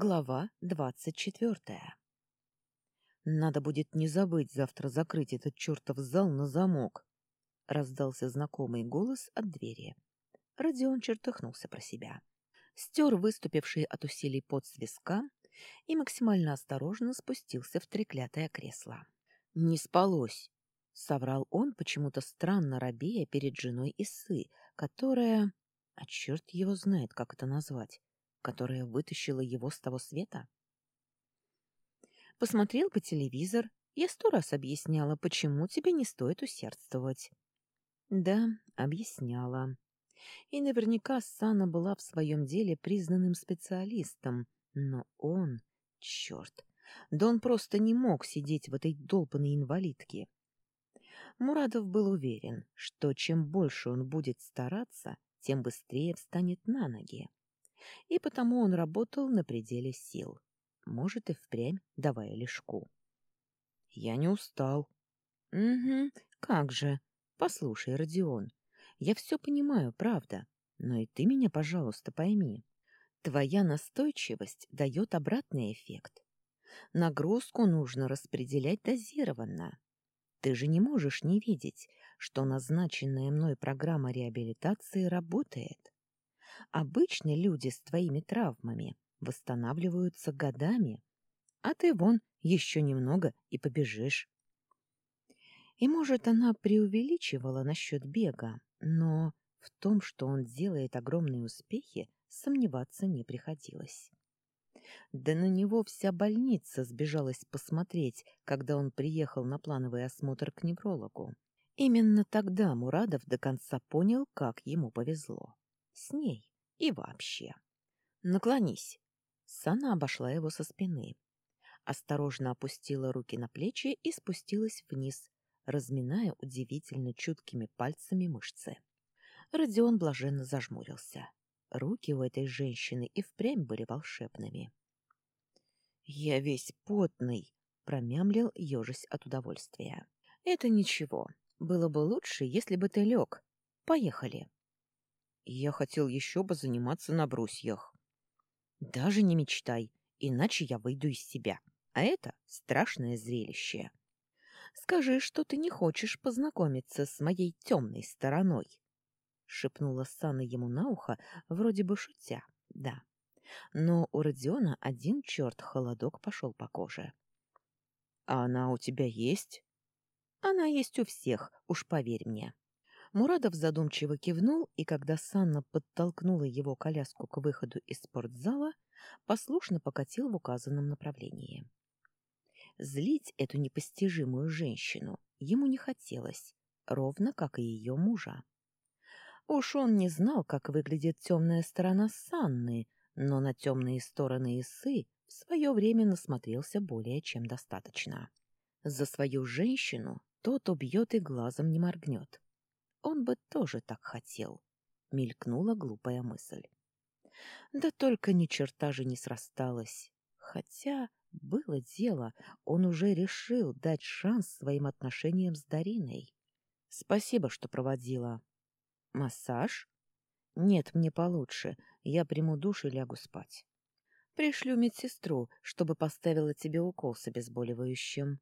Глава двадцать четвертая. «Надо будет не забыть завтра закрыть этот чертов зал на замок», — раздался знакомый голос от двери. Родион чертыхнулся про себя. Стер выступивший от усилий пот с виска и максимально осторожно спустился в треклятое кресло. «Не спалось», — соврал он, почему-то странно робея перед женой Исы, которая... А черт его знает, как это назвать которая вытащила его с того света? Посмотрел по телевизор. Я сто раз объясняла, почему тебе не стоит усердствовать. Да, объясняла. И наверняка Сана была в своем деле признанным специалистом. Но он... Черт! Да он просто не мог сидеть в этой долбанной инвалидке. Мурадов был уверен, что чем больше он будет стараться, тем быстрее встанет на ноги и потому он работал на пределе сил, может и впрямь давая лишку. Я не устал. Угу, как же. Послушай, Родион, я все понимаю, правда, но и ты меня, пожалуйста, пойми. Твоя настойчивость дает обратный эффект. Нагрузку нужно распределять дозированно. Ты же не можешь не видеть, что назначенная мной программа реабилитации работает. Обычно люди с твоими травмами восстанавливаются годами, а ты вон еще немного и побежишь. И, может, она преувеличивала насчет бега, но в том, что он делает огромные успехи, сомневаться не приходилось. Да на него вся больница сбежалась посмотреть, когда он приехал на плановый осмотр к неврологу. Именно тогда Мурадов до конца понял, как ему повезло. С ней. И вообще. Наклонись. Сана обошла его со спины. Осторожно опустила руки на плечи и спустилась вниз, разминая удивительно чуткими пальцами мышцы. Родион блаженно зажмурился. Руки у этой женщины и впрямь были волшебными. «Я весь потный», — промямлил, ежась от удовольствия. «Это ничего. Было бы лучше, если бы ты лег. Поехали». Я хотел еще бы заниматься на брусьях. Даже не мечтай, иначе я выйду из себя. А это страшное зрелище. Скажи, что ты не хочешь познакомиться с моей темной стороной. Шепнула Сана ему на ухо, вроде бы шутя, да. Но у Родиона один черт холодок пошел по коже. — А она у тебя есть? — Она есть у всех, уж поверь мне. Мурадов задумчиво кивнул, и когда Санна подтолкнула его коляску к выходу из спортзала, послушно покатил в указанном направлении. Злить эту непостижимую женщину ему не хотелось, ровно как и ее мужа. Уж он не знал, как выглядит темная сторона Санны, но на темные стороны Исы в свое время насмотрелся более чем достаточно. За свою женщину тот убьет и глазом не моргнет. Он бы тоже так хотел, — мелькнула глупая мысль. Да только ни черта же не срасталось. Хотя было дело, он уже решил дать шанс своим отношениям с Дариной. Спасибо, что проводила. Массаж? Нет, мне получше. Я приму душ и лягу спать. Пришлю медсестру, чтобы поставила тебе укол с обезболивающим.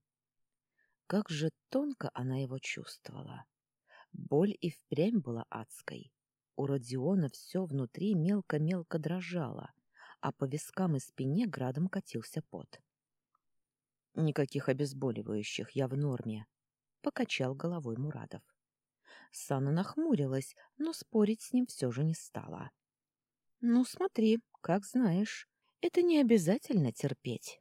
Как же тонко она его чувствовала. Боль и впрямь была адской. У Родиона все внутри мелко-мелко дрожало, а по вискам и спине градом катился пот. «Никаких обезболивающих, я в норме», — покачал головой Мурадов. Сана нахмурилась, но спорить с ним все же не стала. «Ну, смотри, как знаешь, это не обязательно терпеть».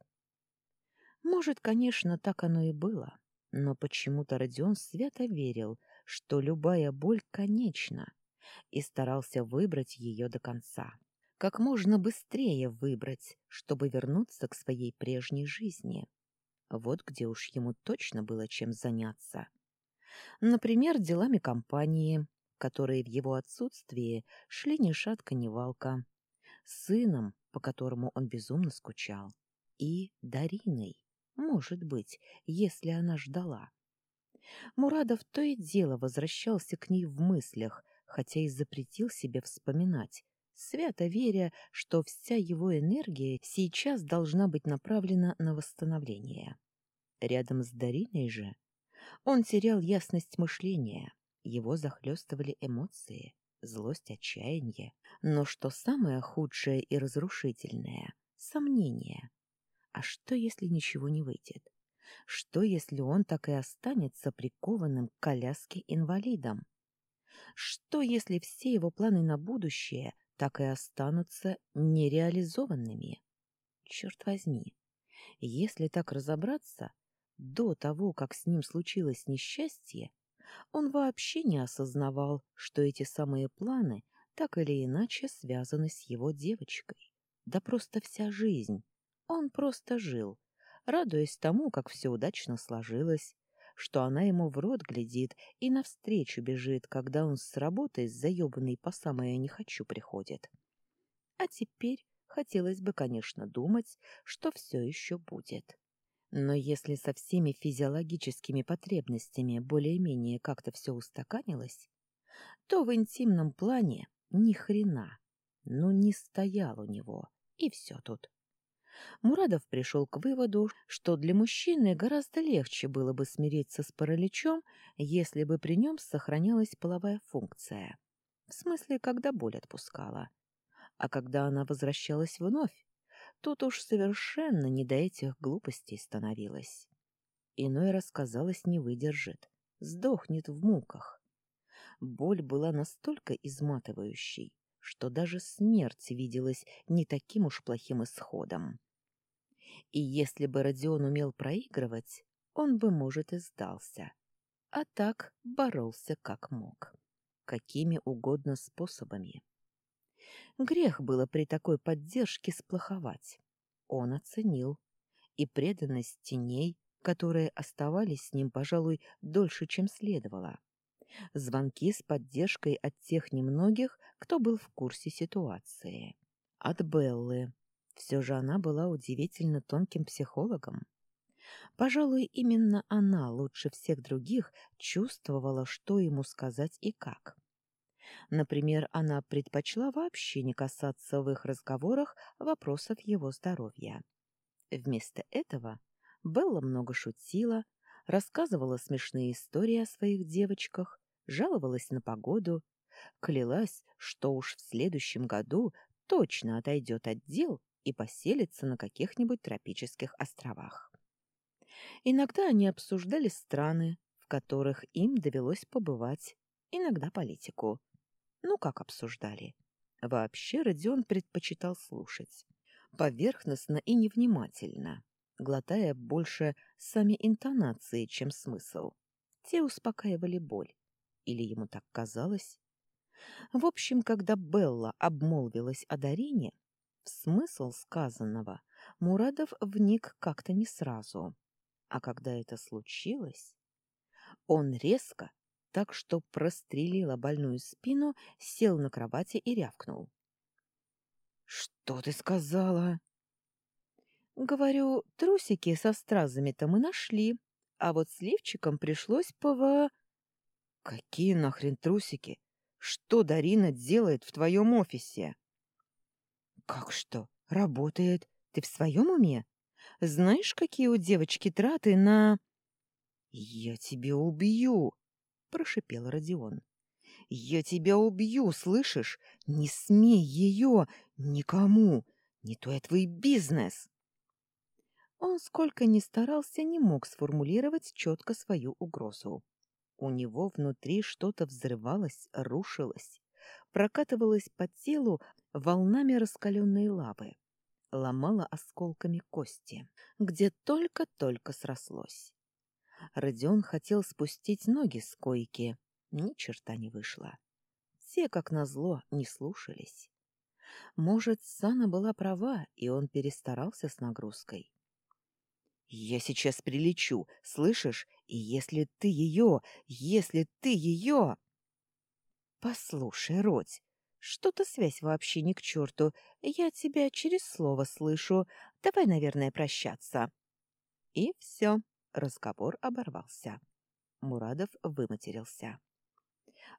Может, конечно, так оно и было, но почему-то Родион свято верил, что любая боль конечна, и старался выбрать ее до конца. Как можно быстрее выбрать, чтобы вернуться к своей прежней жизни. Вот где уж ему точно было чем заняться. Например, делами компании, которые в его отсутствии шли ни шатка, ни валка, сыном, по которому он безумно скучал, и Дариной, может быть, если она ждала. Мурадов то и дело возвращался к ней в мыслях, хотя и запретил себе вспоминать, свято веря, что вся его энергия сейчас должна быть направлена на восстановление. Рядом с Дариной же он терял ясность мышления, его захлестывали эмоции, злость, отчаяние. Но что самое худшее и разрушительное — сомнение. А что, если ничего не выйдет? Что, если он так и останется прикованным к коляске инвалидом? Что, если все его планы на будущее так и останутся нереализованными? Черт возьми, если так разобраться, до того, как с ним случилось несчастье, он вообще не осознавал, что эти самые планы так или иначе связаны с его девочкой. Да просто вся жизнь. Он просто жил, радуясь тому, как все удачно сложилось, что она ему в рот глядит и навстречу бежит, когда он с работы заебанный по самое «не хочу» приходит. А теперь хотелось бы, конечно, думать, что все еще будет. Но если со всеми физиологическими потребностями более-менее как-то все устаканилось, то в интимном плане ни хрена, ну не стоял у него, и все тут. Мурадов пришел к выводу, что для мужчины гораздо легче было бы смириться с параличом, если бы при нем сохранялась половая функция. В смысле, когда боль отпускала. А когда она возвращалась вновь, тут уж совершенно не до этих глупостей становилось. Иной раз, казалось, не выдержит, сдохнет в муках. Боль была настолько изматывающей, что даже смерть виделась не таким уж плохим исходом. И если бы Родион умел проигрывать, он бы, может, и сдался. А так боролся как мог. Какими угодно способами. Грех было при такой поддержке сплоховать. Он оценил. И преданность теней, которые оставались с ним, пожалуй, дольше, чем следовало. Звонки с поддержкой от тех немногих, кто был в курсе ситуации. От Беллы, все же она была удивительно тонким психологом. Пожалуй, именно она лучше всех других чувствовала, что ему сказать и как. Например, она предпочла вообще не касаться в их разговорах вопросов его здоровья. Вместо этого Белла много шутила, рассказывала смешные истории о своих девочках, жаловалась на погоду, клялась, что уж в следующем году точно отойдет от дел и поселиться на каких-нибудь тропических островах. Иногда они обсуждали страны, в которых им довелось побывать, иногда политику. Ну, как обсуждали? Вообще Родион предпочитал слушать. Поверхностно и невнимательно, глотая больше сами интонации, чем смысл. Те успокаивали боль. Или ему так казалось? В общем, когда Белла обмолвилась о Дарине, в смысл сказанного Мурадов вник как-то не сразу. А когда это случилось, он резко, так что прострелила больную спину, сел на кровати и рявкнул. «Что ты сказала?» «Говорю, трусики со стразами-то мы нашли, а вот с лифчиком пришлось пова...» «Какие нахрен трусики? Что Дарина делает в твоем офисе?» «Как что? Работает. Ты в своем уме? Знаешь, какие у девочки траты на...» «Я тебя убью!» — прошипел Родион. «Я тебя убью, слышишь? Не смей ее! Никому! Не то это твой бизнес!» Он, сколько ни старался, не мог сформулировать четко свою угрозу. У него внутри что-то взрывалось, рушилось, прокатывалось по телу волнами раскаленной лавы, ломала осколками кости, где только-только срослось. Родион хотел спустить ноги с койки, ни черта не вышло. Все, как назло, не слушались. Может, Сана была права, и он перестарался с нагрузкой. «Я сейчас прилечу, слышишь? И если ты ее, если ты ее...» «Послушай, Родь, что-то связь вообще не к черту. Я тебя через слово слышу. Давай, наверное, прощаться. И все. Разговор оборвался. Мурадов выматерился.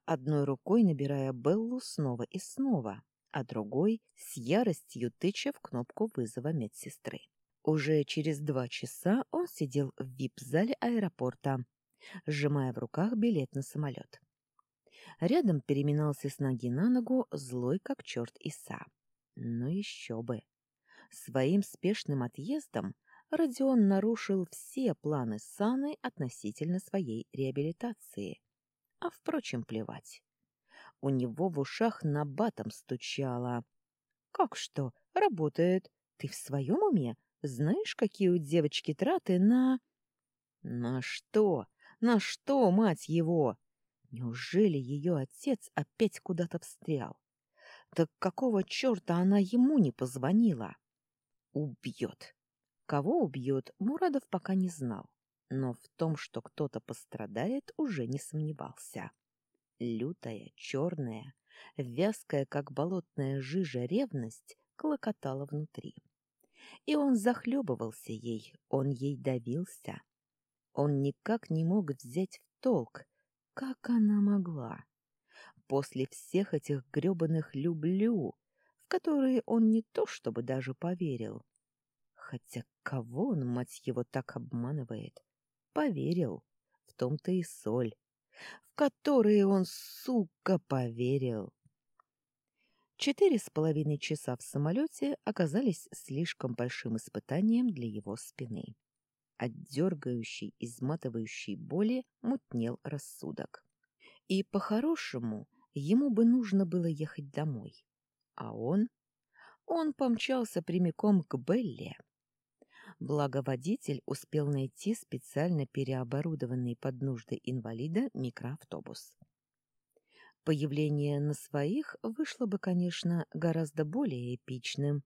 Одной рукой набирая Беллу снова и снова, а другой с яростью тыча в кнопку вызова медсестры. Уже через два часа он сидел в вип-зале аэропорта, сжимая в руках билет на самолет. Рядом переминался с ноги на ногу злой как черт Иса. Но еще бы! Своим спешным отъездом Родион нарушил все планы Саны относительно своей реабилитации. А, впрочем, плевать. У него в ушах на батом стучало. «Как что? Работает. Ты в своем уме? Знаешь, какие у девочки траты на...» «На что? На что, мать его?» Неужели ее отец опять куда-то встрял? Так какого черта она ему не позвонила? Убьет. Кого убьет, Мурадов пока не знал, но в том, что кто-то пострадает, уже не сомневался. Лютая, черная, вязкая, как болотная жижа ревность, клокотала внутри. И он захлебывался ей, он ей давился. Он никак не мог взять в толк, как она могла. После всех этих грёбаных «люблю», в которые он не то чтобы даже поверил. Хотя кого он, мать его, так обманывает? Поверил. В том-то и соль в которые он, сука, поверил. Четыре с половиной часа в самолете оказались слишком большим испытанием для его спины. От дергающей, изматывающей боли мутнел рассудок. И, по-хорошему, ему бы нужно было ехать домой. А он? Он помчался прямиком к Белле. Благо водитель успел найти специально переоборудованный под нужды инвалида микроавтобус. Появление на своих вышло бы, конечно, гораздо более эпичным.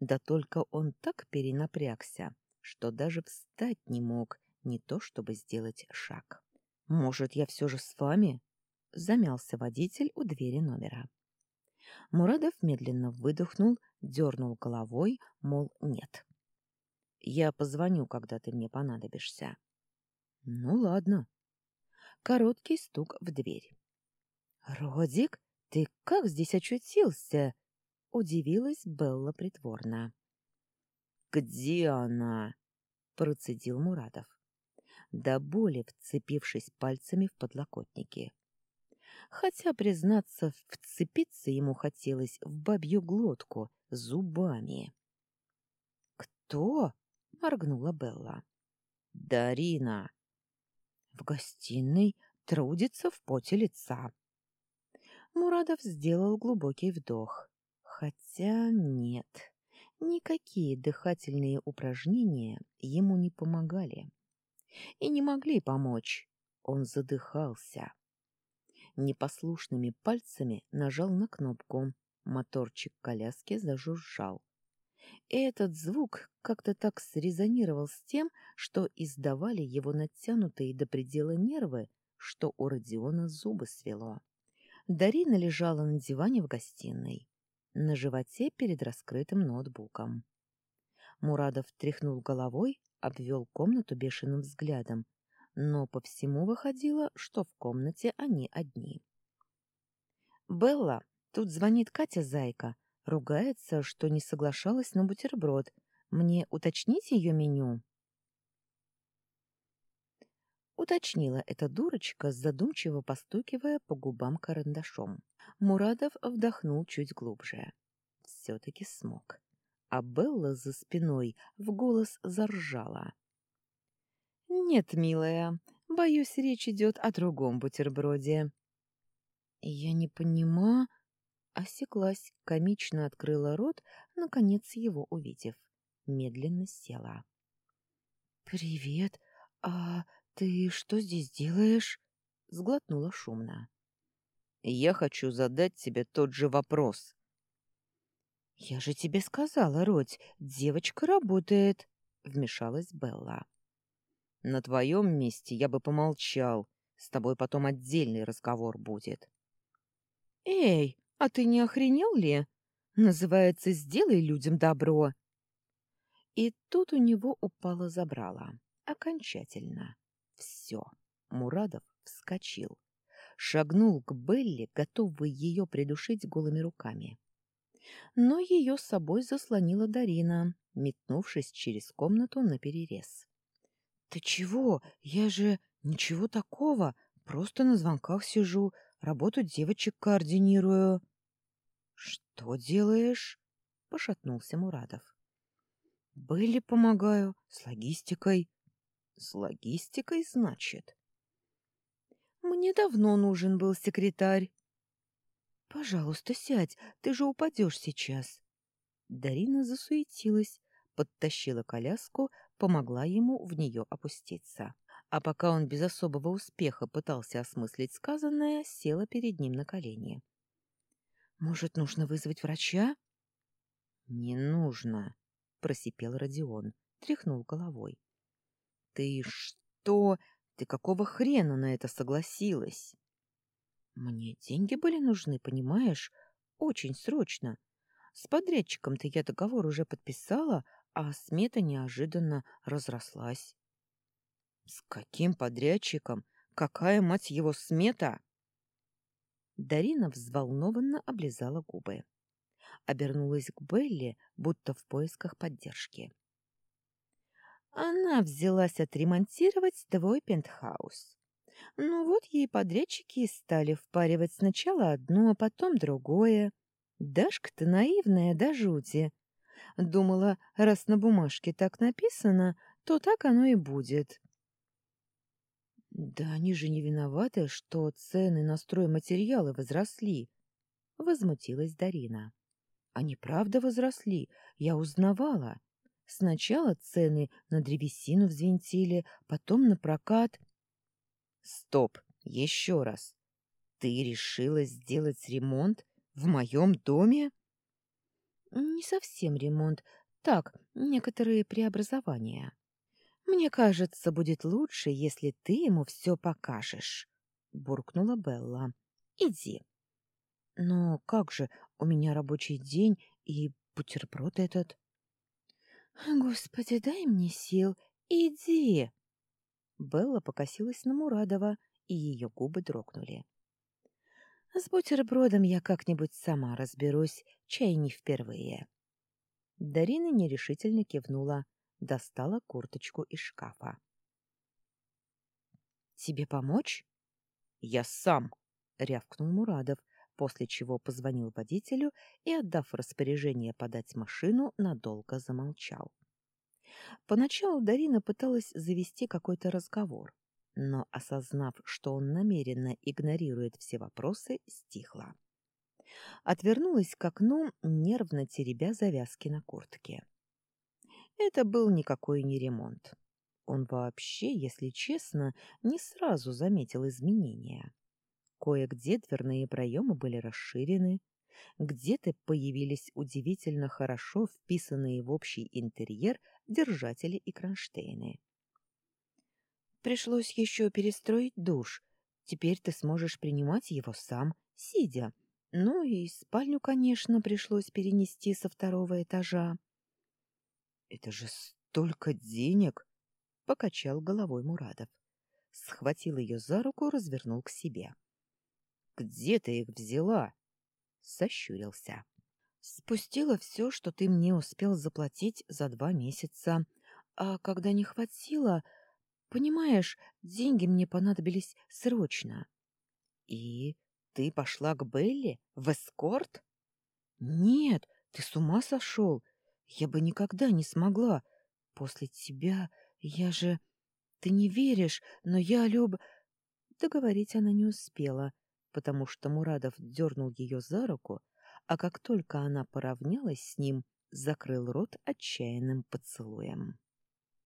Да только он так перенапрягся, что даже встать не мог, не то чтобы сделать шаг. «Может, я все же с вами?» — замялся водитель у двери номера. Мурадов медленно выдохнул, дернул головой, мол, нет. Я позвоню, когда ты мне понадобишься. Ну, ладно. Короткий стук в дверь. Родик, ты как здесь очутился? Удивилась Белла притворно. Где она? Процедил Мурадов, до боли вцепившись пальцами в подлокотники. Хотя, признаться, вцепиться ему хотелось в бабью глотку зубами. «Кто?» моргнула Белла. Дарина. В гостиной трудится в поте лица. Мурадов сделал глубокий вдох. Хотя нет, никакие дыхательные упражнения ему не помогали. И не могли помочь. Он задыхался. Непослушными пальцами нажал на кнопку. Моторчик коляски зажужжал. И этот звук как-то так срезонировал с тем, что издавали его натянутые до предела нервы, что у Родиона зубы свело. Дарина лежала на диване в гостиной, на животе перед раскрытым ноутбуком. Мурадов тряхнул головой, обвел комнату бешеным взглядом, но по всему выходило, что в комнате они одни. «Белла, тут звонит Катя Зайка. Ругается, что не соглашалась на бутерброд. Мне уточнить ее меню? Уточнила эта дурочка, задумчиво постукивая по губам карандашом. Мурадов вдохнул чуть глубже. Все-таки смог. А Белла за спиной в голос заржала. «Нет, милая, боюсь, речь идет о другом бутерброде». «Я не понимаю...» Осеклась, комично открыла рот, наконец его увидев. Медленно села. «Привет! А ты что здесь делаешь?» Сглотнула шумно. «Я хочу задать тебе тот же вопрос». «Я же тебе сказала, Родь, девочка работает», — вмешалась Белла. «На твоем месте я бы помолчал. С тобой потом отдельный разговор будет». «Эй, а ты не охренел ли? Называется «Сделай людям добро». И тут у него упало забрало. Окончательно. Все. Мурадов вскочил. Шагнул к Белли, готовый ее придушить голыми руками. Но ее с собой заслонила Дарина, метнувшись через комнату на перерез. Ты чего? Я же ничего такого, просто на звонках сижу, работу девочек координирую. Что делаешь? пошатнулся Мурадов. Были помогаю, с логистикой. С логистикой, значит? Мне давно нужен был секретарь. Пожалуйста, сядь, ты же упадешь сейчас. Дарина засуетилась, подтащила коляску, помогла ему в нее опуститься. А пока он без особого успеха пытался осмыслить сказанное, села перед ним на колени. «Может, нужно вызвать врача?» «Не нужно», — просипел Родион, тряхнул головой. «Ты что? Ты какого хрена на это согласилась?» «Мне деньги были нужны, понимаешь? Очень срочно. С подрядчиком-то я договор уже подписала, а смета неожиданно разрослась. С каким подрядчиком? Какая, мать его, смета? Дарина взволнованно облизала губы. Обернулась к Белли, будто в поисках поддержки. Она взялась отремонтировать твой пентхаус. Ну вот ей подрядчики и стали впаривать сначала одно, а потом другое. Дашка-то наивная до жути. Думала, раз на бумажке так написано, то так оно и будет. Да они же не виноваты, что цены на стройматериалы возросли, возмутилась Дарина. Они правда возросли, я узнавала. Сначала цены на древесину взвинтили, потом на прокат. Стоп, еще раз. Ты решила сделать ремонт в моем доме? Не совсем ремонт, так, некоторые преобразования. Мне кажется, будет лучше, если ты ему все покажешь, буркнула Белла. Иди. Но как же, у меня рабочий день и бутерброд этот. Господи, дай мне сил. Иди. Белла покосилась на Мурадова, и ее губы дрогнули. С бутербродом я как-нибудь сама разберусь, чай не впервые. Дарина нерешительно кивнула, достала курточку из шкафа. «Тебе помочь?» «Я сам!» — рявкнул Мурадов, после чего позвонил водителю и, отдав распоряжение подать машину, надолго замолчал. Поначалу Дарина пыталась завести какой-то разговор, но, осознав, что он намеренно игнорирует все вопросы, стихла. Отвернулась к окну, нервно теребя завязки на куртке. Это был никакой не ремонт. Он вообще, если честно, не сразу заметил изменения. Кое-где дверные проемы были расширены, где-то появились удивительно хорошо вписанные в общий интерьер держатели и кронштейны. Пришлось еще перестроить душ. Теперь ты сможешь принимать его сам, сидя. Ну и спальню, конечно, пришлось перенести со второго этажа. — Это же столько денег! — покачал головой Мурадов. Схватил ее за руку, развернул к себе. — Где ты их взяла? — сощурился. — Спустила все, что ты мне успел заплатить за два месяца. А когда не хватило, Понимаешь, деньги мне понадобились срочно. И ты пошла к Белли в эскорт? Нет, ты с ума сошел. Я бы никогда не смогла. После тебя я же... Ты не веришь, но я люб... Договорить она не успела, потому что Мурадов дернул ее за руку, а как только она поравнялась с ним, закрыл рот отчаянным поцелуем.